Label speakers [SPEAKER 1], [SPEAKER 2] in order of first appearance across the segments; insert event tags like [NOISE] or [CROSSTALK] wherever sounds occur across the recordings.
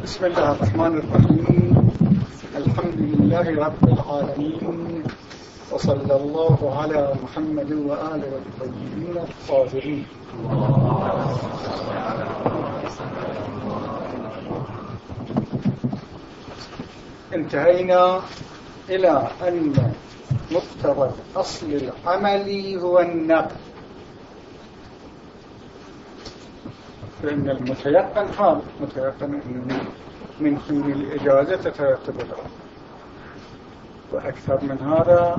[SPEAKER 1] بسم الله الرحمن الرحيم. الحمد لله رب العالمين. وصلى الله على محمد وآله الطيبين الطاهرين. انتهينا إلى أن مقتضى الأصل العملي هو النقل فإن المتيقن حال متيقن أنه من حين الإجازة تترتب الأمر. وأكثر من هذا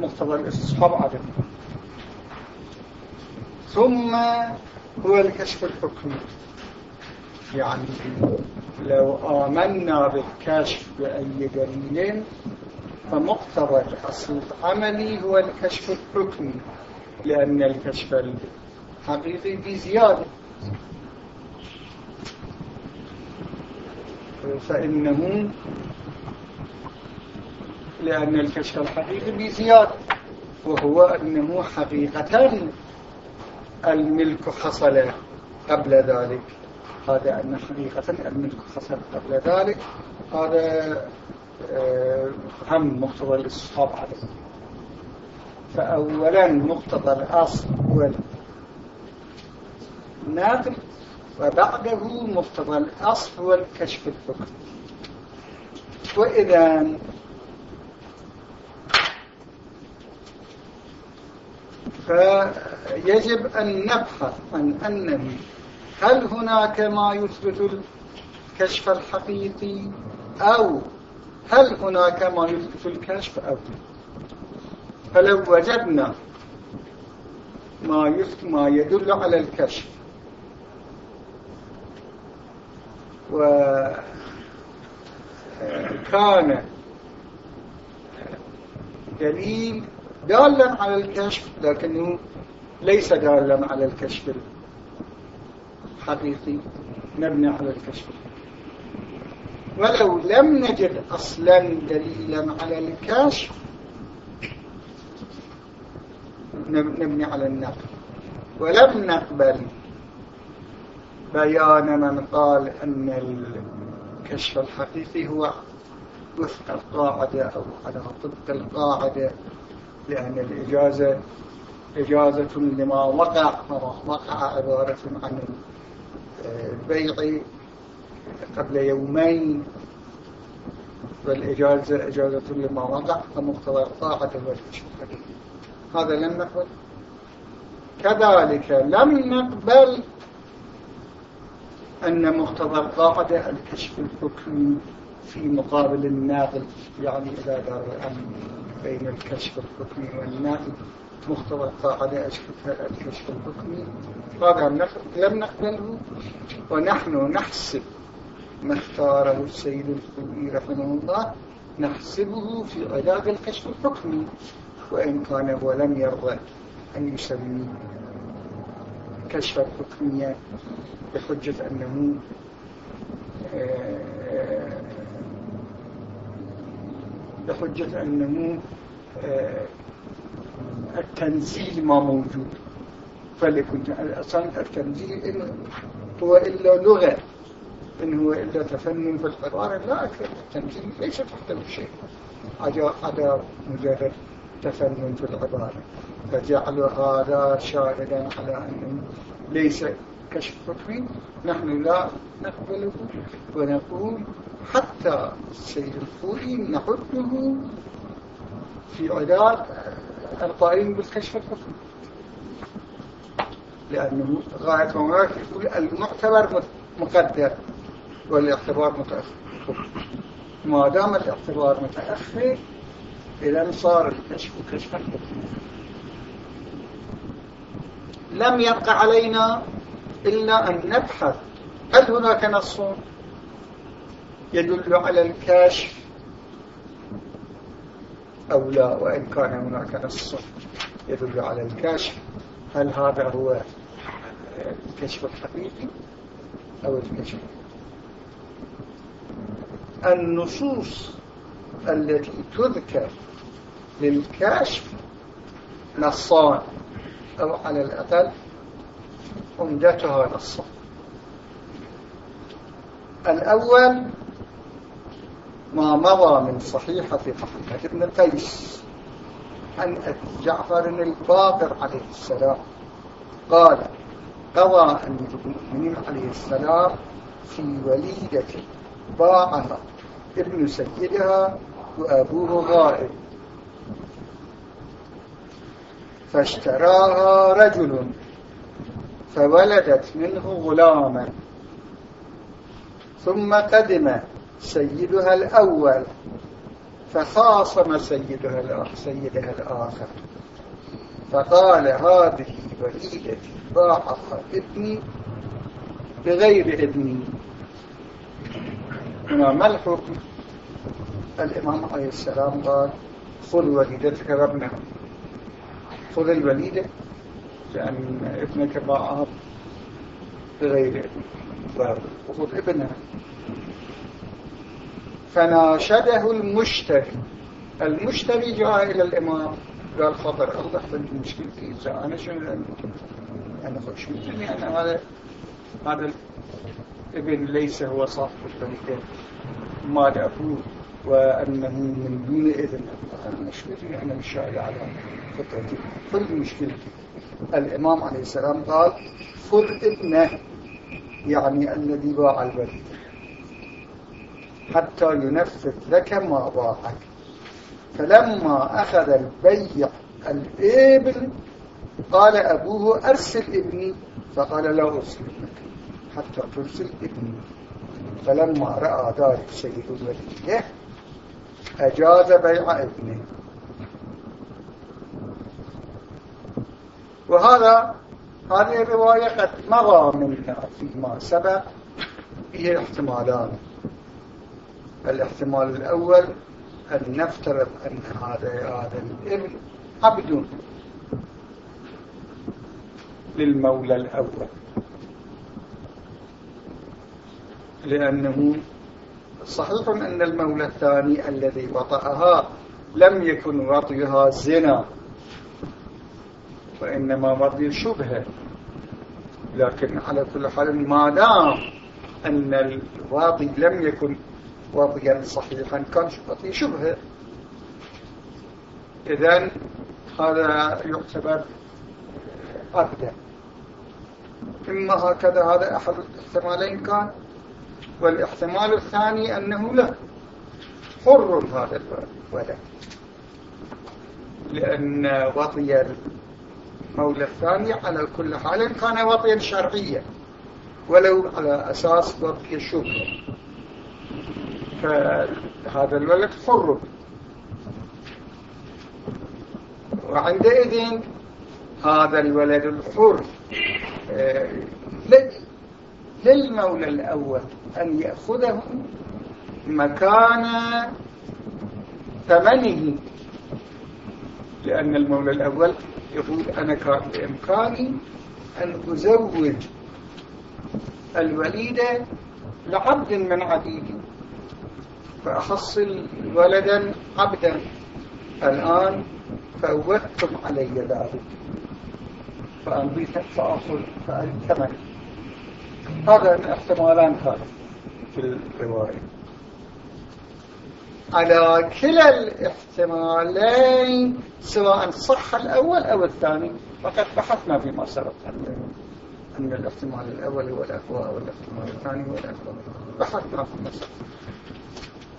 [SPEAKER 1] مقتضى الإستصحاب عدم. ثم هو الكشف الحكمي. يعني لو آمنا بالكشف بأي دليل فمقتضى الأصل العملي هو الكشف الحكمي لأن الكشف الحقيقي بزيادة فإنه لأن الكشف الحقيقي بزيادة وهو أنه حقيقة الملك حصل قبل ذلك. هذا أن حقيقة الملك حصل قبل ذلك. هذا آه، هم مقتضى الاستصحاب عليه. فأولا مقتضى الأصل هو الناقل وبعده مقتضى الأصل هو الكشف الحكم. وإذا فيجب أن نبحث عن أنه هل هناك ما يثبت الكشف الحقيقي أو هل هناك ما يثبت الكشف أو فلو وجدنا ما يدل على الكشف وكان دليل دالا على الكشف لكنه ليس دالا على الكشف الحقيقي مبني على الكشف. ولو لم نجد أصلا دليلا على الكشف نبني على النقل. ولم نقبل بيان من قال أن الكشف الحقيقي هو وفق القاعدة أو على طبق القاعدة لأن الإجازة إجازة لما وقع وقع عبارة عن البيع قبل يومين والإجازة إجازة لما وقع فمقتضى والكشف الحقيقي. هذا لم نقبل كذلك لم نقبل أن مقتضى القاعدة الكشف الحكمي في مقابل الناقل يعني إذا دار الأمر بين الكشف الحكمي والناقل مقتضى القاعدة الكشف الحكمي هذا لم نقبله ونحن نحسب ما اختاره السيد الخوئي رحمه الله نحسبه في علاج الكشف الحكمي وإن كان ولم يرضى أن يسمي كشف الحكمية بحجة أنه آه، بحجة أنه آه، التنزيل ما موجود. فليكن أصلا التنزيل هو إلا لغة. إن هو إلا تفنن في القرار لا أكثر التنزيل ليس تحت شيء. عدا مجرد تفنن في العبارة فجعل هذا شاهدا على أنه ليس كشف حكمي نحن لا نقبله ونقول حتى السيد الخوئي نحده في عداد القائمين بالكشف الحكمي لأنه غاية يقول المعتبر مقدر والاعتبار متأخر. ما دام الاعتبار متأخر إذا صار الكشف كشف. الحكمي لم يبقى علينا إلا أن نبحث هل هناك نص يدل على الكشف أو لا؟ وإن كان هناك نص يدل على الكشف هل هذا هو الكشف الحقيقي أو الكشف؟ النصوص التي تذكر للكشف نصان أو على الأقل عمدتها نصان. الأول ما مضى من صحيحة محمد بن قيس عن أبي جعفر الباقر عليه السلام. قال قضى أمير المؤمنين عليه السلام في وليدة باعها ابن سيدها وأبوه غائب فاشتراها رجل فولدت منه غلاما. ثم قدم سيدها الأول فخاصم سيدها سيدها الآخر. فقال هذه وليدتي باعها ابني بغير ابني. ما الحكم الإمام عليه السلام قال خذ وليدتك وابنها. خذ الوليدة لأن ابنك باعها بغير ابن. وخذ ابنها. فناشده المشتري. المشتري جاء إلى الإمام قال خطر أوضح مشكلتي إذا أنا شنو أنا خش مثلي أنا هذا هذا الابن ليس هو صاحب البنتين مال أبوه وأنه من دون إذن أنا مشكلتي أنا مش شايل على فطرتي كل مشكلتي الإمام عليه السلام قال خذ ابنه. يعني الذي باع البنت حتى ينفذ لك ما باعك. فلما أخذ البيع الإبل قال أبوه أرسل ابني. فقال لا أرسل ابنك. حتى ترسل ابني. فلما رأى ذلك سيد الولية أجاز بيع ابنه. وهذا هذه الرواية قد مضى منها فيما سبق فيه احتمالان الاحتمال الأول أن نفترض أن هذا هذا الابن عبد للمولى الأول. لأنه صحيح أن المولى الثاني الذي وطأها لم يكن وطئها زنا وإنما وطئ شبهة لكن على كل حال ما دام أن الواطي لم يكن وضيا صحيحا كان وطي شبهة. إذن هذا يعتبر أبدا. إما هكذا هذا أحد الاحتمالين كان والاحتمال الثاني أنه لا. حر هذا الولد لأن وطي المولى الثاني على كل حال كان وطيا شرعيا ولو على أساس وطي الشبه فهذا الولد حر. وعندئذ هذا الولد الحر آه، للمولى الأول أن يأخذه مكان ثمنه. لأن المولى الأول يقول أنا كان بإمكاني أن أزوج الوليدة لعبد من عبيدي فأحصل ولدا عبدا. الآن فأوثتم علي ذلك فأمضي فأخذ الثمن هذا الاحتمالان كان في الرواية. على كلا الاحتمالين سواء صح الأول أو الثاني فقد بحثنا فيما سبق أن الاحتمال الأول هو الأقوى والاحتمال الثاني هو الأقوى. بحثنا فيما سبق.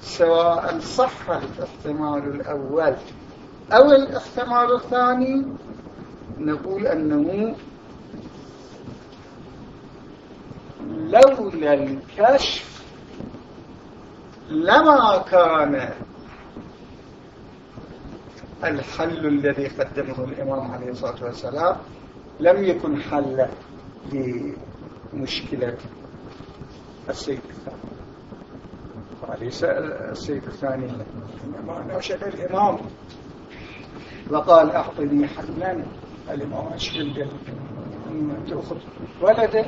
[SPEAKER 1] سواء صح الاحتمال الأول أو الاحتمال الثاني نقول أنه لولا الكشف لما كان الحل الذي قدمه الإمام عليه الصلاة والسلام لم يكن حل لمشكلة السيد الثاني. وليس السيد الثاني. إنما نشد الإمام. وقال أعطني حلا. الإمام أشكل تأخذ ولده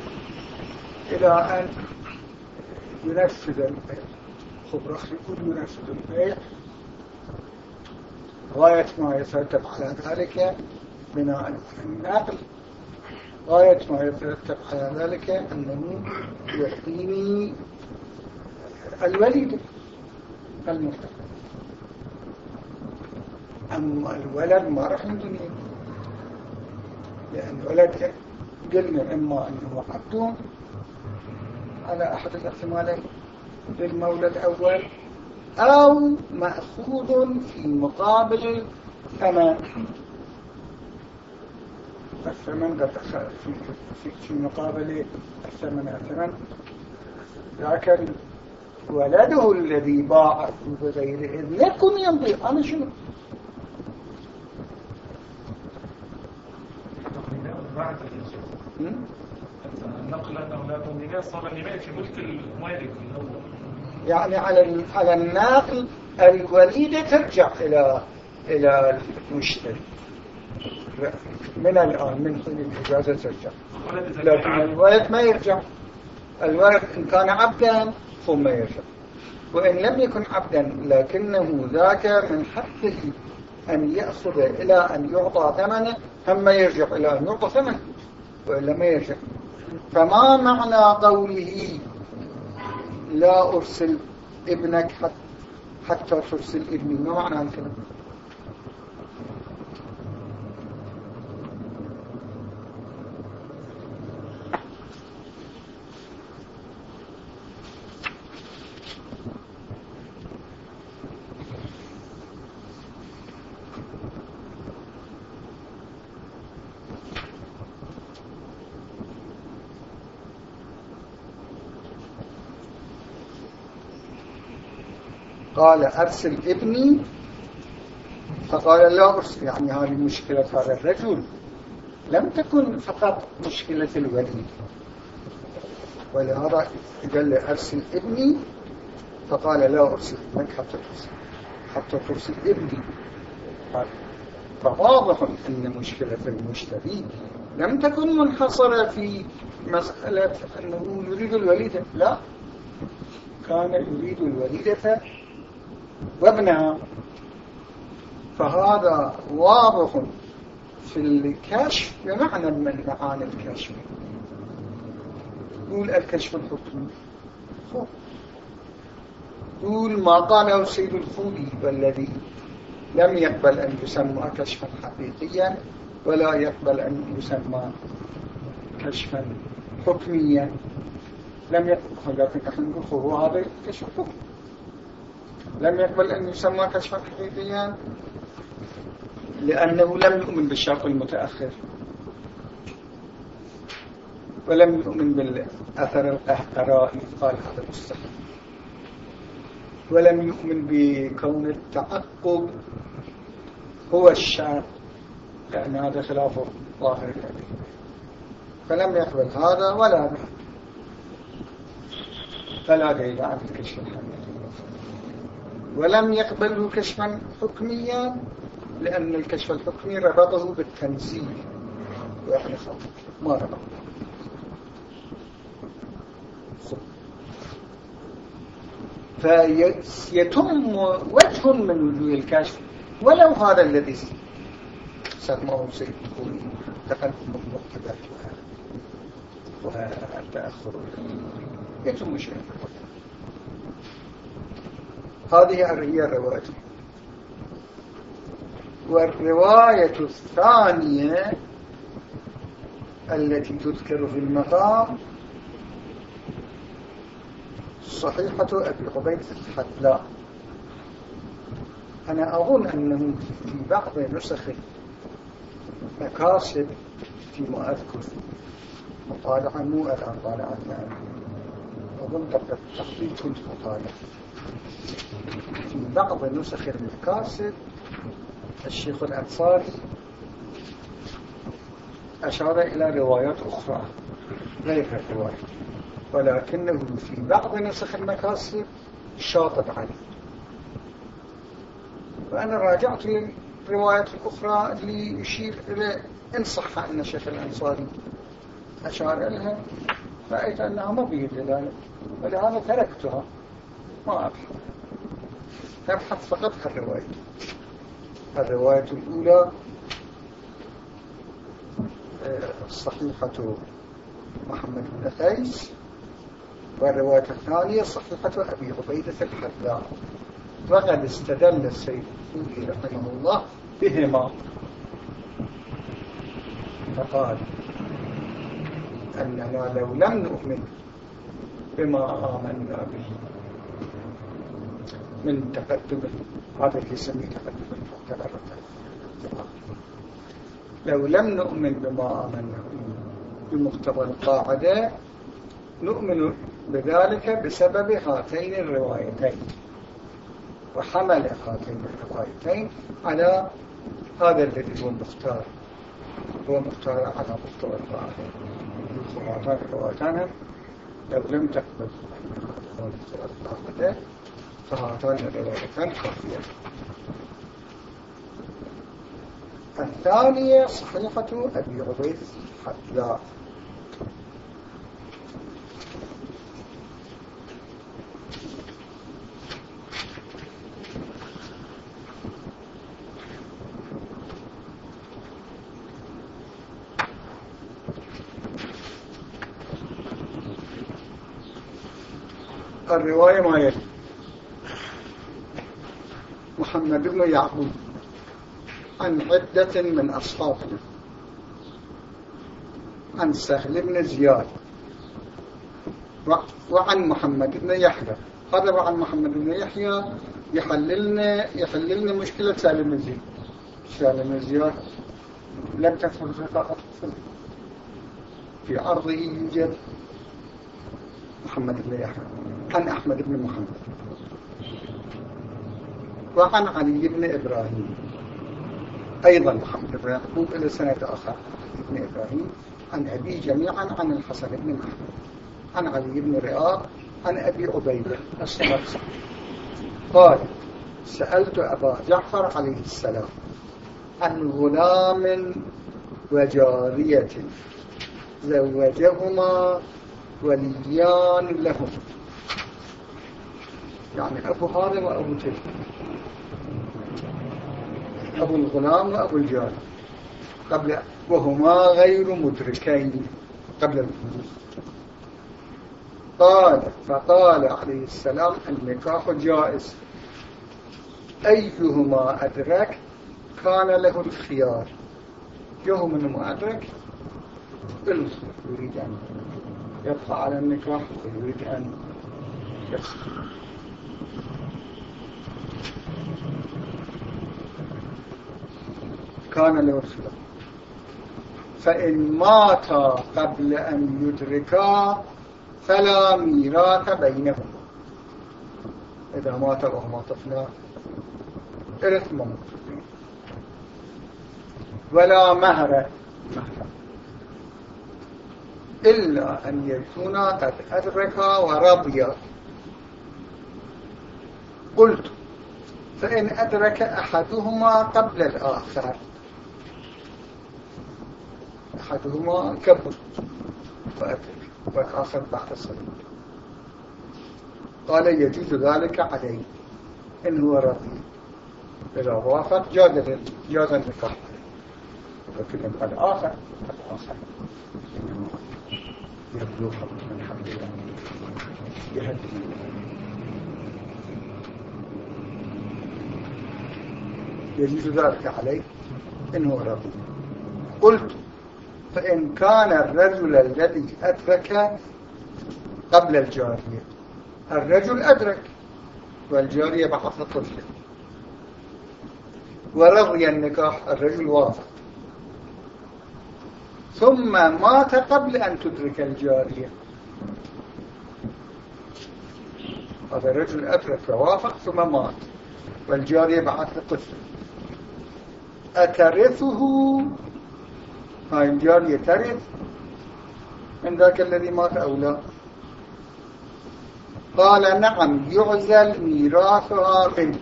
[SPEAKER 1] إلى أن ينفذ البيع خبرة يقول ينفذ البيع غاية ما يترتب على ذلك بناء على النقل. غاية ما يترتب على ذلك أنه يعطيني الوليد المرتفع أما الولد ما راح الدنيا لأن الولد قلنا إما أنه عبد على أحد الاحتمالين للمولى الأول أو مأخوذ في مقابل ثمن الثمن في, في, في مقابل الثمن الثمن. لكن ولده الذي باع بغير إذن يكن يمضي أنا شنو؟
[SPEAKER 2] نقل أنه لا صار في ملك المالك
[SPEAKER 1] يعني على على الناقل الوليدة ترجع إلى إلى المشتري. من الآن؟ من حين الإجازة ترجع. لكن الولد ما يرجع. الولد إن كان عبدا ثم يرجع. وإن لم يكن عبدا لكنه ذاك من حقه أن يأخذ إلى أن يعطى ثمنه ثم يرجع إلى أن يعطى ثمنه وإلا ما يرجع. فما معنى قوله لا أرسل ابنك حتى ترسل ابني؟ ما معنى الكلام قال أرسل ابني فقال لا أرسل يعني هذه مشكلة هذا الرجل. لم تكن فقط مشكلة الولي ولهذا قال له أرسل ابني فقال لا أرسل. ابنك حتى ترسل حتى ترسل ابني. فواضح أن مشكلة المشتري لم تكن منحصرة في مسألة أنه يريد الوليدة. لا. كان يريد الوليدة وابنها. فهذا واضح في الكشف بمعنى من معاني الكشف. يقول الكشف الحكمي يقول ما قاله سيد الخولي والذي لم يقبل أن يسمى كشفا حقيقيا ولا يقبل أن يسمى كشفا حكميا. لم يقبل. نحن نقول هذا كشف حكمي لم يقبل أن يسمى كشفا حقيقيا لأنه لم يؤمن بالشرط المتأخر. ولم يؤمن بالأثر القهقرائي قال هذا مستحيل ولم يؤمن بكون التعقب هو الشرط لأن هذا خلاف ظاهر. الحديث فلم يقبل هذا ولا فلا دليل على الكشف الحقيقي ولم يقبله كشفا حكميا لأن الكشف الحكمي ربطه بالتنزيل وإحنا ما ربط فيتم وجه من وجوه الكشف. ولو هذا الذي سماه سيد الخوي تقدم المقتدر والتأخر يتم شيء هذه هي الرواية. والرواية الثانية التي تذكر في المقام صحيحة أبي عبيد الحدلاء أنا أظن أنه في بعض نسخ مكاسب فيما أذكر مطالعة مو الآن طالعة يعني أظن قبل التحضير كنت مطالعة. في بعض نسخ المكاسب الشيخ الأنصاري أشار إلى روايات أخرى غير الرواية ولكنه في بعض نسخ المكاسب شاطب عليه. وأنا راجعت للروايات الأخرى اللي يشير إلى إن صح أن الشيخ الأنصاري أشار إليها رأيت أنها ما بيد ذلك ولهذا تركتها. ما أبحث تبحث فقط؟ في الرواية. الرواية الأولى آه، صحيحة محمد بن قيس والرواية الثانية صحيحة أبي عبيدة الحذاء. وقد استدل السيد الخوي رحمه الله بهما. فقال أننا لو لم نؤمن بما آمنا به من تقدم هذا يسمي تقدم تعتبر لو لم نؤمن بما آمنا بمقتضى القاعدة نؤمن بذلك بسبب هاتين الروايتين. وحمل هاتين الروايتين على هذا الذي هو مختار. هو مختار على مستوى القاعدة. الخرافات الرواتان لو لم تقبل القاعدة الثانية صحيحة أبي عبيد حتى الرواية ما يلي. محمد بن يعقوب عن عدة من أصحابنا عن سهل بن زياد وعن محمد بن يحيى. هذا وعن محمد بن يحيى يحللنا يحللنا مشكلة سالم بن زياد. سالم بن زياد لم تكن في عرضه يوجد محمد بن يحيى. عن أحمد بن محمد. وعن علي بن إبراهيم. أيضا محمد بن يعقوب إلى سنة آخر. بن إبراهيم. عن أبي جميعا عن الحسن بن محمد. عن علي بن رئاب عن أبي عبيدة. الصمت قال سألت أبا جعفر عليه السلام عن غلام وجارية. زوجهما وليان لهم يعني أبو هذا وأبو تلك أبو الغلام وأبو الجار. قبل وهما غير مدركين. قبل الحدوث قال فقال عليه السلام النكاح جائز. أيهما أدرك؟ كان له الخيار. يوم من أدرك يريد أن يبقى على النكاح ويريد أن يبقى. كان له الخلاف فإن مات قبل أن يدركا فلا ميراث بينهم إذا مات وهما طفلان إرث موت. ولا مهر. إلا أن يكونا قد أدركا ورضيا قلت فإن أدرك أحدهما قبل الآخر. أحدهما كبر. والآخر بعد الصلاة. قال يجوز ذلك عليه. إن هو رضي. إذا وافق جاز جاز النكاح. لكن الآخر الآخر يبلغ من حمد الله يجوز ذلك عليه. إن هو رضي. قلت فإن كان الرجل الذي أدرك قبل الجارية الرجل أدرك والجارية بعث طفل ورضي النكاح الرجل وافق ثم مات قبل أن تدرك الجارية. هذا الرجل أدرك ووافق ثم مات. والجارية بعث طفل أترثه الجارية ترث من ذاك الذي مات أو لا. قال نعم يعزل ميراثها منه.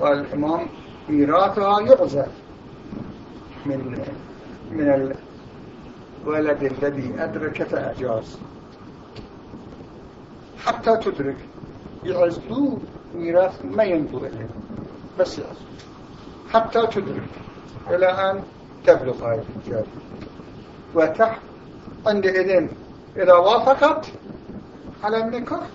[SPEAKER 1] والإمام ميراثها يعزل من من الولد الذي أدرك فأجاز حتى تدرك يعزلوا ميراث ما إليه بس يعزلوا حتى تدرك. إلى أن تبلغ هذه الجارية وتحت عندئذ إذا وافقت على النكاح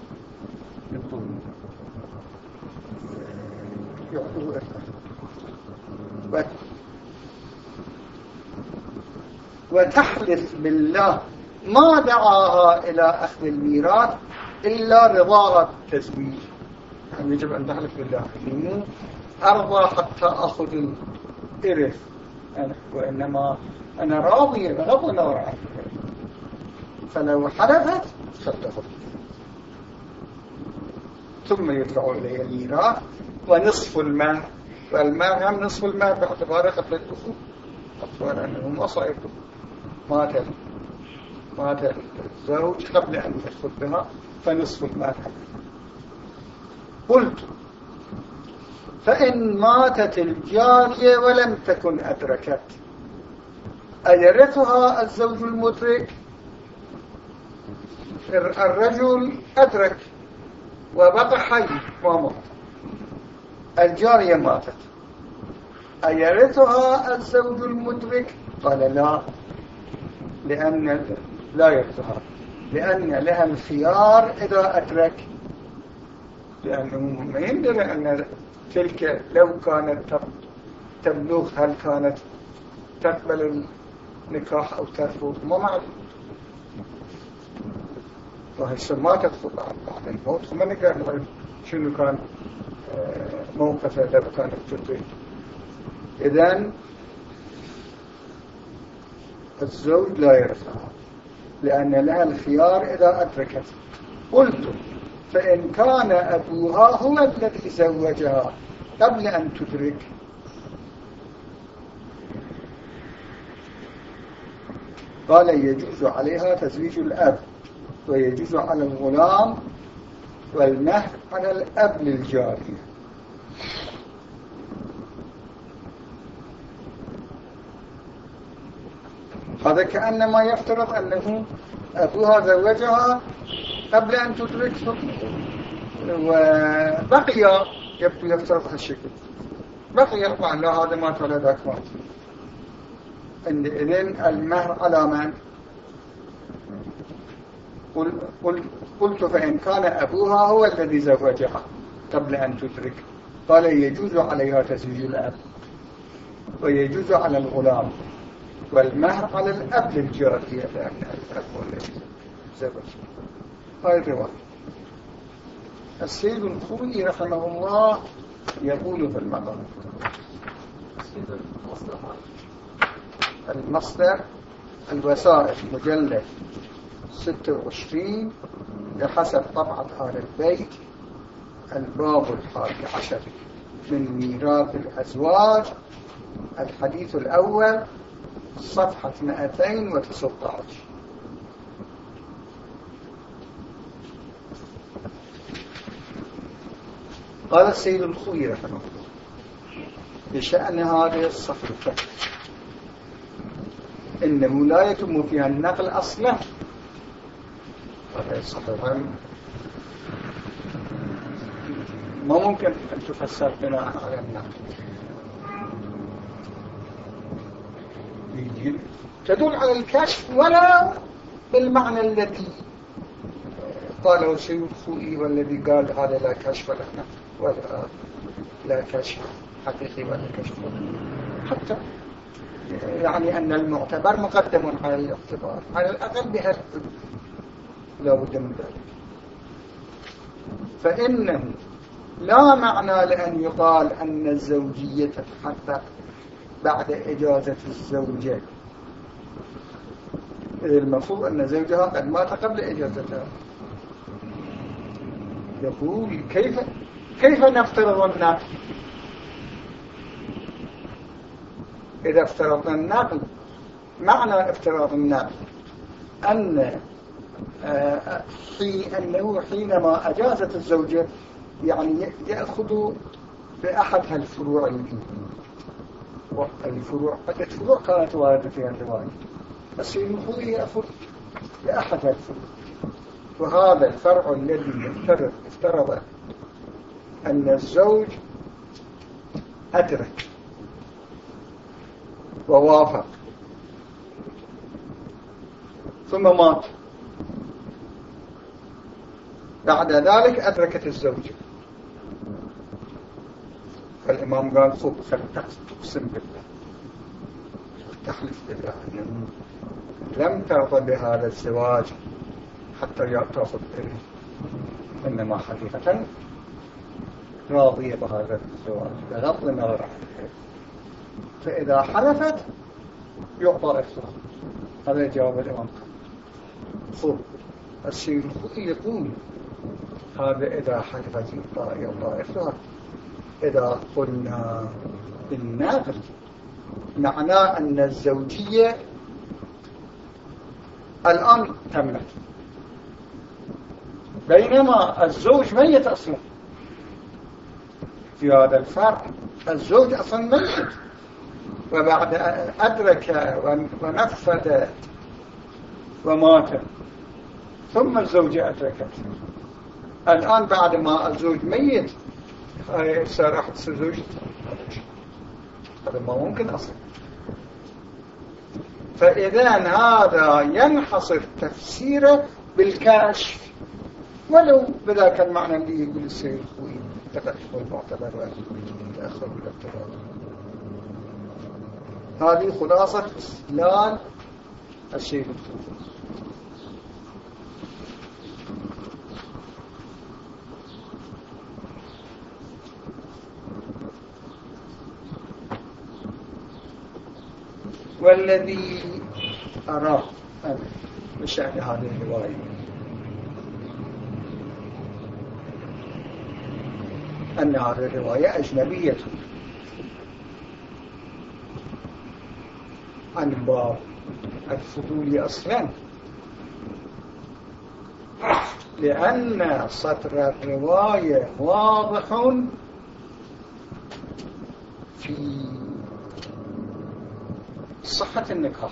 [SPEAKER 1] وتحلف بالله ما دعاها إلى أخذ الميراث إلا رضاها بالتزويج يعني يجب أن تحلف بالله. أرضى حتى أخذ الإرث. وإنما أنا راضي بغض النظر عنه فلو حلفت فتأخذ ثم يدفع إليه الميراث ونصف المال والمال هم نصف المال باعتباره قبل الدخول باعتبار أنه مصائب مات مات الزوج قبل أن يدخل بها فنصف المال قلت فإن ماتت الجارية ولم تكن أدركت. أيرثها الزوج المدرك؟ الرجل أدرك وبقى حي ومات الجارية ماتت. أيرثها الزوج المدرك؟ قال لا لأن لا يرثها. لأن لها الخيار إذا أدرك. لأنه ما يندري أن تلك لو كانت تبلغ هل كانت تقبل النكاح أو ترفض؟ ما معلوم. فهسه ما تدخل بعد الموت. فما نقدر نعرف شنو كان آه، موقفه لو كانت تريد إذن الزوج لا يرثها لأن لها الخيار إذا أدركت. قلت فإن كان أبوها هو الذي زوجها قبل أن تدرك. قال يجوز عليها تزويج الأب ويجوز على الغلام والمهر على الأب للجارية. هذا كأنما يفترض أنه أبوها زوجها قبل أن تدرك وبقي يبدو يفترض هالشكل بقي طبعا لا هذا مات ولا ذاك مات عندئذ المهر على من؟ قل قل قلت فإن كان أبوها هو الذي زوجها قبل أن تدرك. قال يجوز عليها تزويج الأب. ويجوز على الغلام. والمهر على الأب للجارية لأن الأب هو الذي زوج هاي الرواية السيد الخوي رحمه الله يقول في المقام. المصدر. الوسائل مجلد 26 بحسب طبعة آل البيت الباب الحادي عشر من ميراث الأزواج الحديث الأول صفحة 219 قال السيد الخوي رحمه الله. بشأن هذه الصفحة. إنه لا يتم فيها النقل أصلا. هذه الصفحة ما ممكن أن تفسر بناء على النقل؟ تدل على الكشف ولا بالمعنى الذي قاله السيد الخوئي والذي قال هذا لا كشف ولا ولا لا كشف حقيقي ولا كشف. حتى يعني أن المعتبر مقدم على الاعتبار على الأقل بهذا لا بد من ذلك. فإنه لا معنى لأن يقال أن الزوجية تتحقق بعد إجازة الزوجة المفروض أن زوجها قد مات قبل إجازتها. يقول كيف؟ كيف نفترض النقل؟ إذا افترضنا النقل معنى افتراض النقل أن آه، حين أنه حينما أجازت الزوجة يعني يأخذ بأحد هالفروع الفروع عدة فروع كانت واردة في الرواية بس المفروض يأخذ بأحد هالفروع وهذا الفرع الذي يفترض افترض أن الزوج أدرك ووافق. ثم مات. بعد ذلك أدركت الزوجة فالإمام قال خب فلتقسم بالله. تحلف بالله. لم ترضى بهذا الزواج حتى تأخذ إنما حقيقة راضية بهذا الزواج بغض النظر فإذا حلفت يعطى إخلاق هذا جواب الإمام. خب الشيء يقول هذا إذا حلفت يعطى إخلاق إذا قلنا بالناقل معناه أن الزوجية الآن تمت بينما الزوج ميت أصلا. في هذا الفرق. الزوج أصلا ميت. وبعد أن أدرك ونفذ ومات. ثم الزوجة أدركت الآن بعد ما الزوج ميت صار أحد زوجته هذا ما ممكن أصلا. فإذا هذا ينحصر تفسيره بالكاشف ولو بذاك المعنى اللي يقول السيد الخوي المعتبر وتأخر الاعتبار هذه خلاصة استدلال الشيخ الخوي والذي أراه أنا بشأن هذه الرواية. أن هذه الرواية أجنبية. عن باب الفضول أصلا. لأن سطر الرواية واضح في صحة النكاح.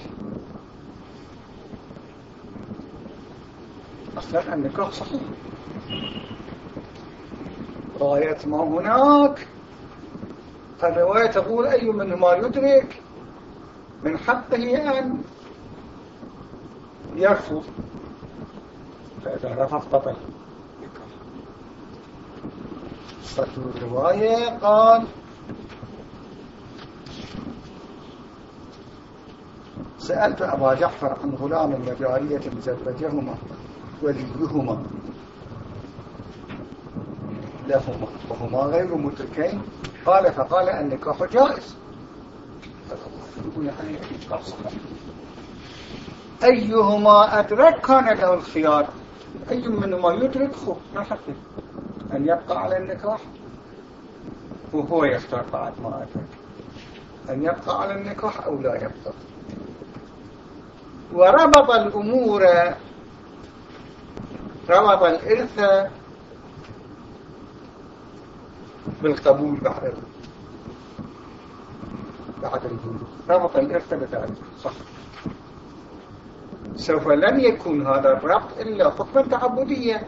[SPEAKER 1] أصلا النكاح صحيح. غاية ما هناك. الرواية تقول أي منهما يدرك من حقه أن يرفض. فإذا رفض بطل صدر الرواية قال سألت أبا جعفر عن غلام وجارية زوجهما وليهما. لهما وهما غير مدركين قال فقال النكاح جائز. أيهما أدرك كان له الخيار؟ أي منهما يدرك خب نحكي أن يبقى على النكاح؟ وهو يختار بعد ما أدرك. أن يبقى على النكاح أو لا يبقى. وربط الأمور. ربط الإرث بالقبول بعد بعد الجنود ربط الإرث بذلك صح. سوف لن يكون هذا الربط إلا حكما تعبديا.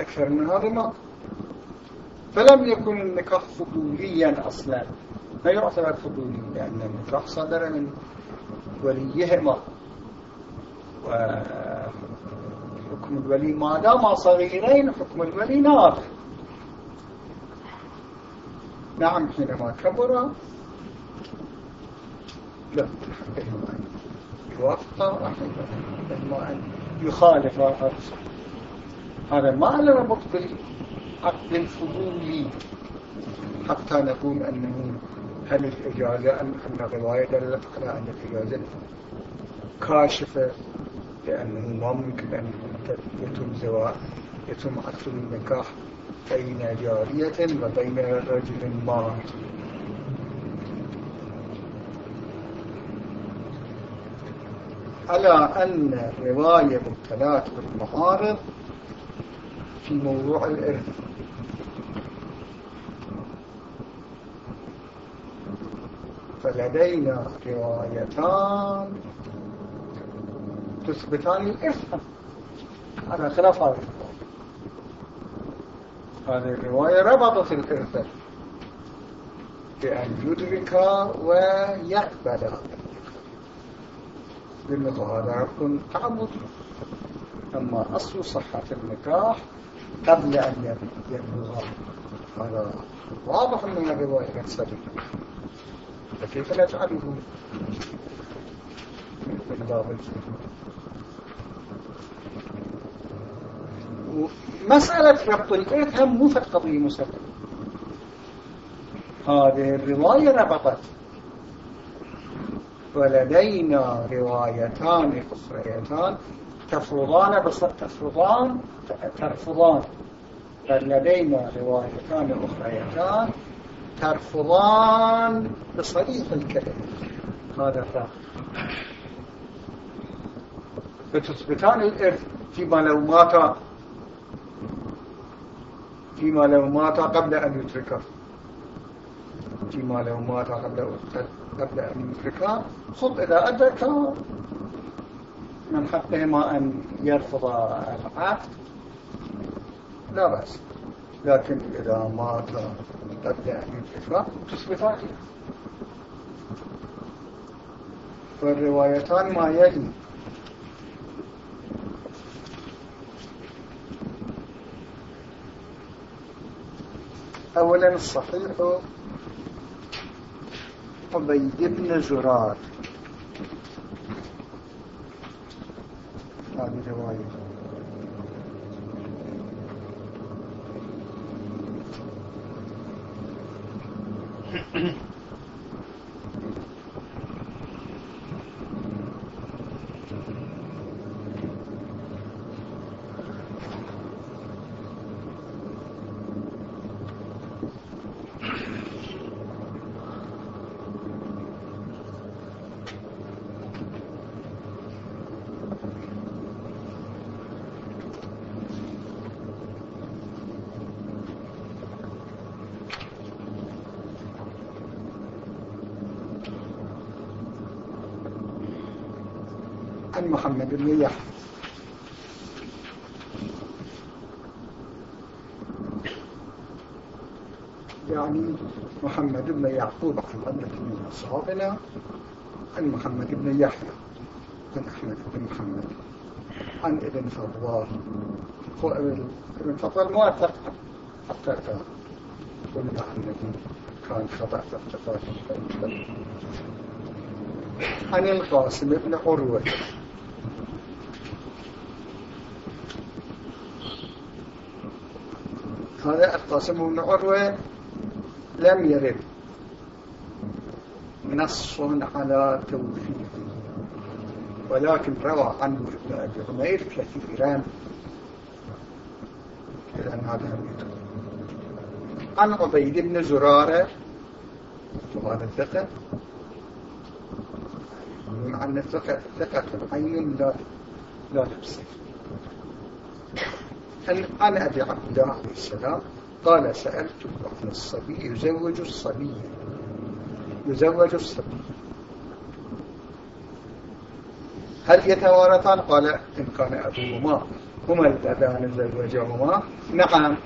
[SPEAKER 1] أكثر من هذا ما فلم يكن النكاح فضوليا أصلا. لا يعتبر فضولي لأن النكاح صدر من وليهما. وحكم الولي ما دام صغيرين حكم الولي ناضح نعم حينما كبر لا. يوافق إما أن يخالف هذا ما له ربط بالعقد الفضولي حتى نقول أنه هل الإجازة أن الرواية دلت على أن الإجازة كاشفة. لأنه ما ممكن أن يتم زواج يتم عقد النكاح بين جارية وبين رجل مات على أن رواية مبتلات بالمعارض في موضوع الإرث. فلدينا روايتان تثبتان الإرث على خلاف هذا. هذه الرواية ربطت الإرث بأن يدرك ويقبل. بالنقاء هذا يكون تعبد أما أصل صحة النكاح قبل أن يبلغ. هذا واضح من الرواية السابقة فكيف نجعله مسألة ربط الإيد هم مو في قضية مسلمة هذه الرواية ربطت. ولدينا روايتان أخريتان تفرضان بص... تفرضان ترفضان بل لدينا روايتان أخريتان ترفضان بصريح الكلمة هذا فرق فتثبتان الإرث فيما لو مات فيما لو مات قبل أن يتركه. فيما لو مات قبل قبل أن يتركه. خذ إذا أدرك من حقهما أن يرفض العقد. لا بأس. لكن إذا مات قبل أن يتركه تثبتان والروايتان ما يلي أولا الصحيح عبيد بن زرار هذه رواية Mm-hmm. [COUGHS] يحيى يعني محمد بن يعقوب عن من أصحابنا عن محمد بن يحيى عن أحمد بن محمد عن ابن فضال. ابن فضال موافق حتى كان. قلنا عن كان خطأ في التفاصيل عن القاسم بن عروة. هذا القاسم بن عروة لم يرد. نص على توفيقه ولكن روى عنه ابن عمير كثيرا. إذا هذا عن عبيد بن زرارة. وهذا الثقة. مع أن الثقة ثقة عين لا لا تبصر. عن أبي عبد الله عليه السلام قال سألت عن الصبي يزوج الصبي. يزوج الصبي. هل يتوارثان؟ قال إن كان أبوهما. هما اللذان زوجهما. نعم.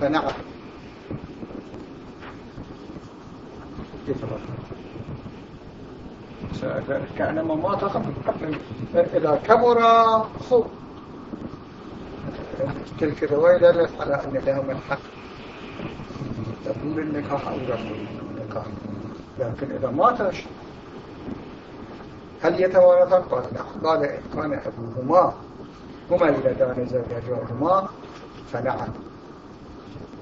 [SPEAKER 1] فنعم. كأنما مات قبل إذا كبر. خب. تلك الرواية دلت على أن لهم الحق تقول النكاح أو رفض النكاح. لكن إذا مات هل يتوارثان؟ قال لا. قال إن كان أبوهما هما اللذان زوجهما فنعم.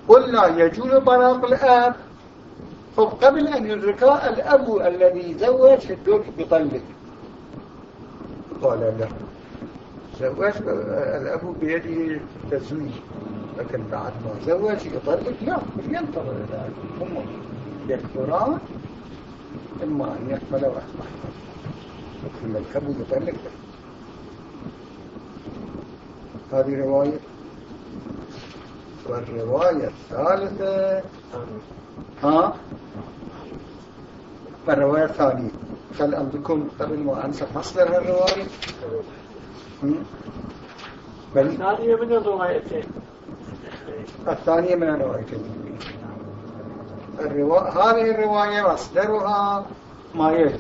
[SPEAKER 1] قلنا يجوز طلاق الآب. فقبل أن يدركا الأب الذي زوج في بطلق قال له زواج الأب بيده تزويج لكن بعد ما زوج يطلق لا ينتظر ذلك هم يكبران إما أن يحمل وأحمل ثم الأب يطلق. هذه رواية. والرواية الثالثة. ها؟ الرواية الثانية. هل عندكم قبل ما أنسى مصدر الرواية
[SPEAKER 3] الثانية من الروايتين.
[SPEAKER 1] الثانية من الروايتين. الروا... هذه الرواية مصدرها ما يلي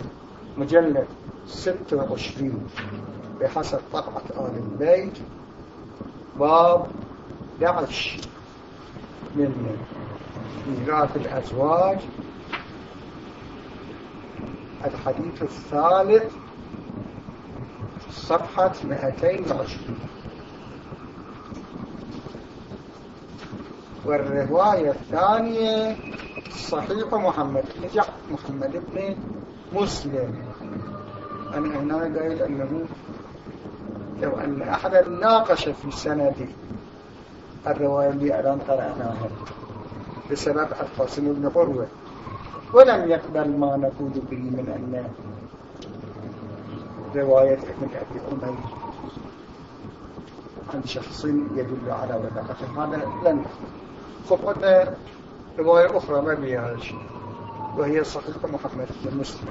[SPEAKER 1] مجلد 26 بحسب طبعة آل البيت. باب 11 من ميراث الأزواج. الحديث الثالث صفحة 220 والرواية الثانية صحيح محمد. نجح محمد بن مسلم. أنا هنا قايل أنه لو أن أحدا ناقش في سند الرواية اللي الآن قرأناها بسبب القاسم بن قروة. ولم يقبل ما نقول به من أن رواية ابن أبي أمير عن شخص يدل على وثاقة هذا لن خطوة رواية أخرى ما بها شيء وهي صحيح محمد بن مسلم.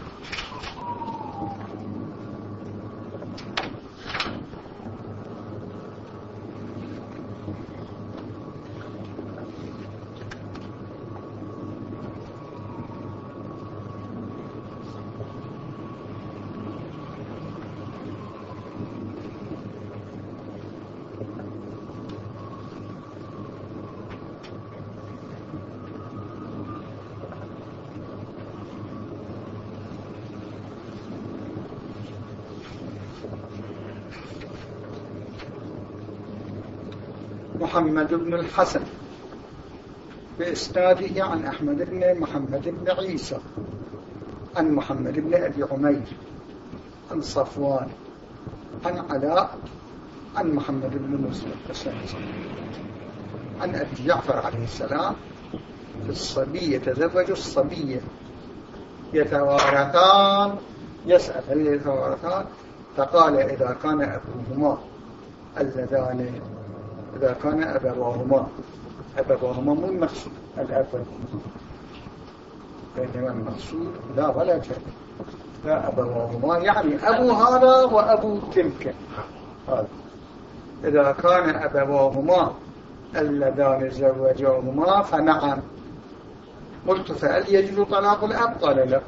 [SPEAKER 1] محمد بن الحسن بإسناده عن أحمد بن محمد بن عيسى عن محمد بن أبي عمير عن صفوان عن علاء عن محمد بن مسلم عن أبي جعفر عليه السلام في الصبي يتزوج الصبية. يتوارثان يسأل هل يتوارثان فقال إذا كان أبوهما اللذان إذا كان أبواهما أبواهما مو المقصود الأب بينما المقصود لا ولا جد لا أبواهما يعني أبو هذا وأبو تلك. هذا. إذا كان أبواهما اللذان زوجاهما فنعم. قلت فهل يجوز طلاق الأب؟ قال لا.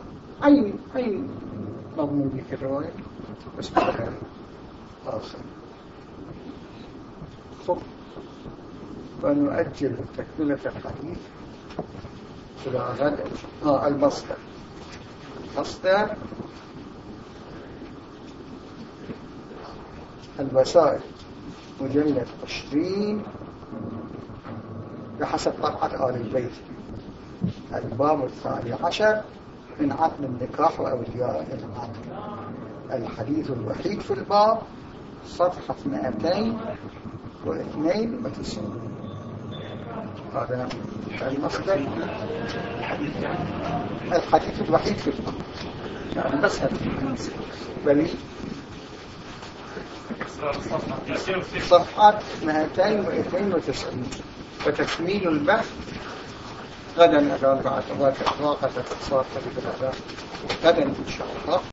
[SPEAKER 1] أين أين مضمون ذيك الرواية؟ بس. آخر خب ونؤجل تكملة الحديث إلى غد آه المصدر. مصدر الوسائل مجلد عشرين بحسب طبعة آل البيت. الباب الثاني عشر من عقل النكاح وأولياء العقل الحديث الوحيد في الباب صفحة 292 هذا المصدر الحديث الوحيد في الباب يعني بس هذا بل صفحة 292 وتكميل البحث غدا بعد ذاك إطلاقة اتصال طريق الأذان غدا إن شاء الله